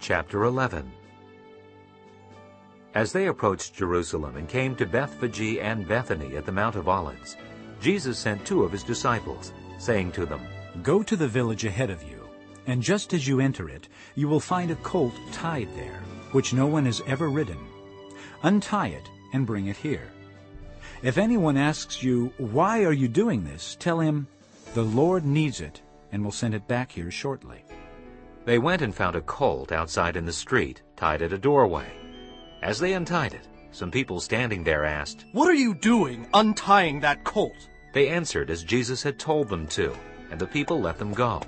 Chapter 11 As they approached Jerusalem and came to Bethphage and Bethany at the Mount of Olives, Jesus sent two of his disciples, saying to them, Go to the village ahead of you, and just as you enter it, you will find a colt tied there, which no one has ever ridden. Untie it and bring it here. If anyone asks you, Why are you doing this? tell him, The Lord needs it, and will send it back here shortly. They went and found a colt outside in the street, tied at a doorway. As they untied it, some people standing there asked, What are you doing untying that colt? They answered as Jesus had told them to, and the people let them go.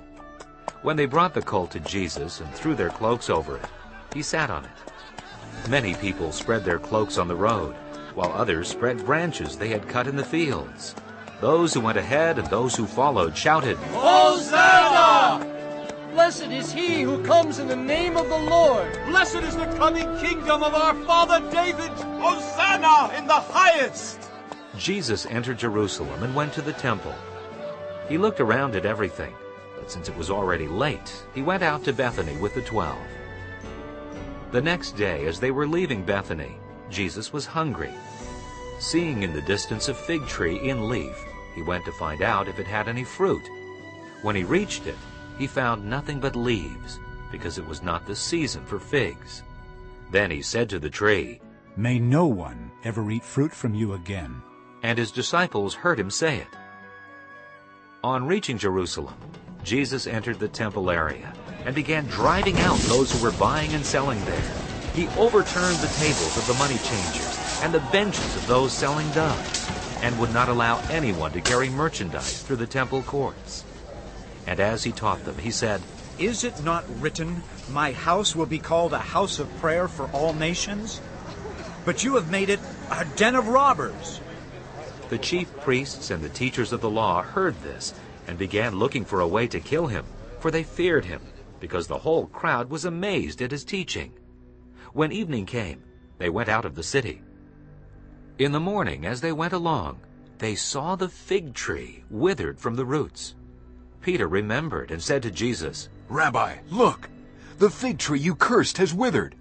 When they brought the colt to Jesus and threw their cloaks over it, he sat on it. Many people spread their cloaks on the road, while others spread branches they had cut in the fields. Those who went ahead and those who followed shouted, Hosanna! Blessed is he who comes in the name of the Lord. Blessed is the coming kingdom of our father David. Hosanna in the highest. Jesus entered Jerusalem and went to the temple. He looked around at everything, but since it was already late, he went out to Bethany with the twelve. The next day, as they were leaving Bethany, Jesus was hungry. Seeing in the distance a fig tree in leaf, he went to find out if it had any fruit. When he reached it, he found nothing but leaves, because it was not the season for figs. Then he said to the tree, May no one ever eat fruit from you again. And his disciples heard him say it. On reaching Jerusalem, Jesus entered the temple area and began driving out those who were buying and selling there. He overturned the tables of the money changers and the benches of those selling doves, and would not allow anyone to carry merchandise through the temple courts. And as he taught them, he said, Is it not written, My house will be called a house of prayer for all nations? But you have made it a den of robbers. The chief priests and the teachers of the law heard this and began looking for a way to kill him, for they feared him, because the whole crowd was amazed at his teaching. When evening came, they went out of the city. In the morning, as they went along, they saw the fig tree withered from the roots. Peter remembered and said to Jesus, Rabbi, look, the fig tree you cursed has withered.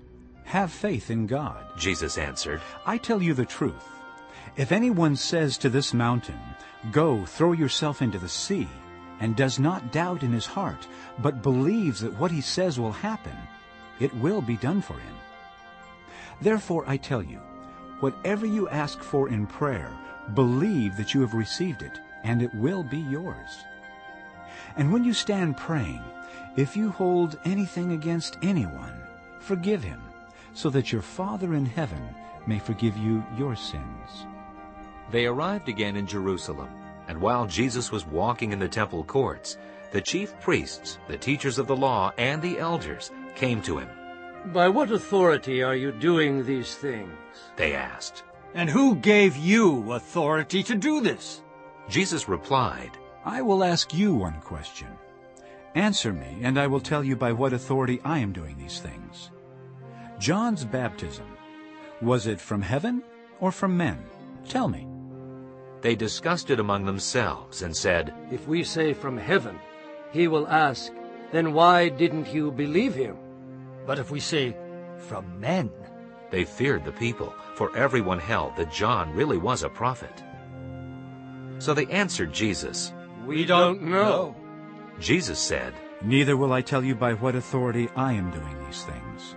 Have faith in God. Jesus answered, I tell you the truth. If anyone says to this mountain, Go, throw yourself into the sea, and does not doubt in his heart, but believes that what he says will happen, it will be done for him. Therefore I tell you, whatever you ask for in prayer, believe that you have received it, and it will be yours. And when you stand praying, if you hold anything against anyone, forgive him, so that your Father in heaven may forgive you your sins. They arrived again in Jerusalem, and while Jesus was walking in the temple courts, the chief priests, the teachers of the law, and the elders came to him. By what authority are you doing these things? They asked. And who gave you authority to do this? Jesus replied, I will ask you one question. Answer me, and I will tell you by what authority I am doing these things. John's baptism, was it from heaven or from men? Tell me. They discussed it among themselves and said, If we say from heaven, he will ask, Then why didn't you believe him? But if we say from men, They feared the people, for everyone held that John really was a prophet. So they answered Jesus. We don't know. Jesus said, Neither will I tell you by what authority I am doing these things.